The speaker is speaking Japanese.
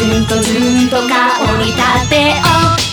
ツンとズンと香り立てを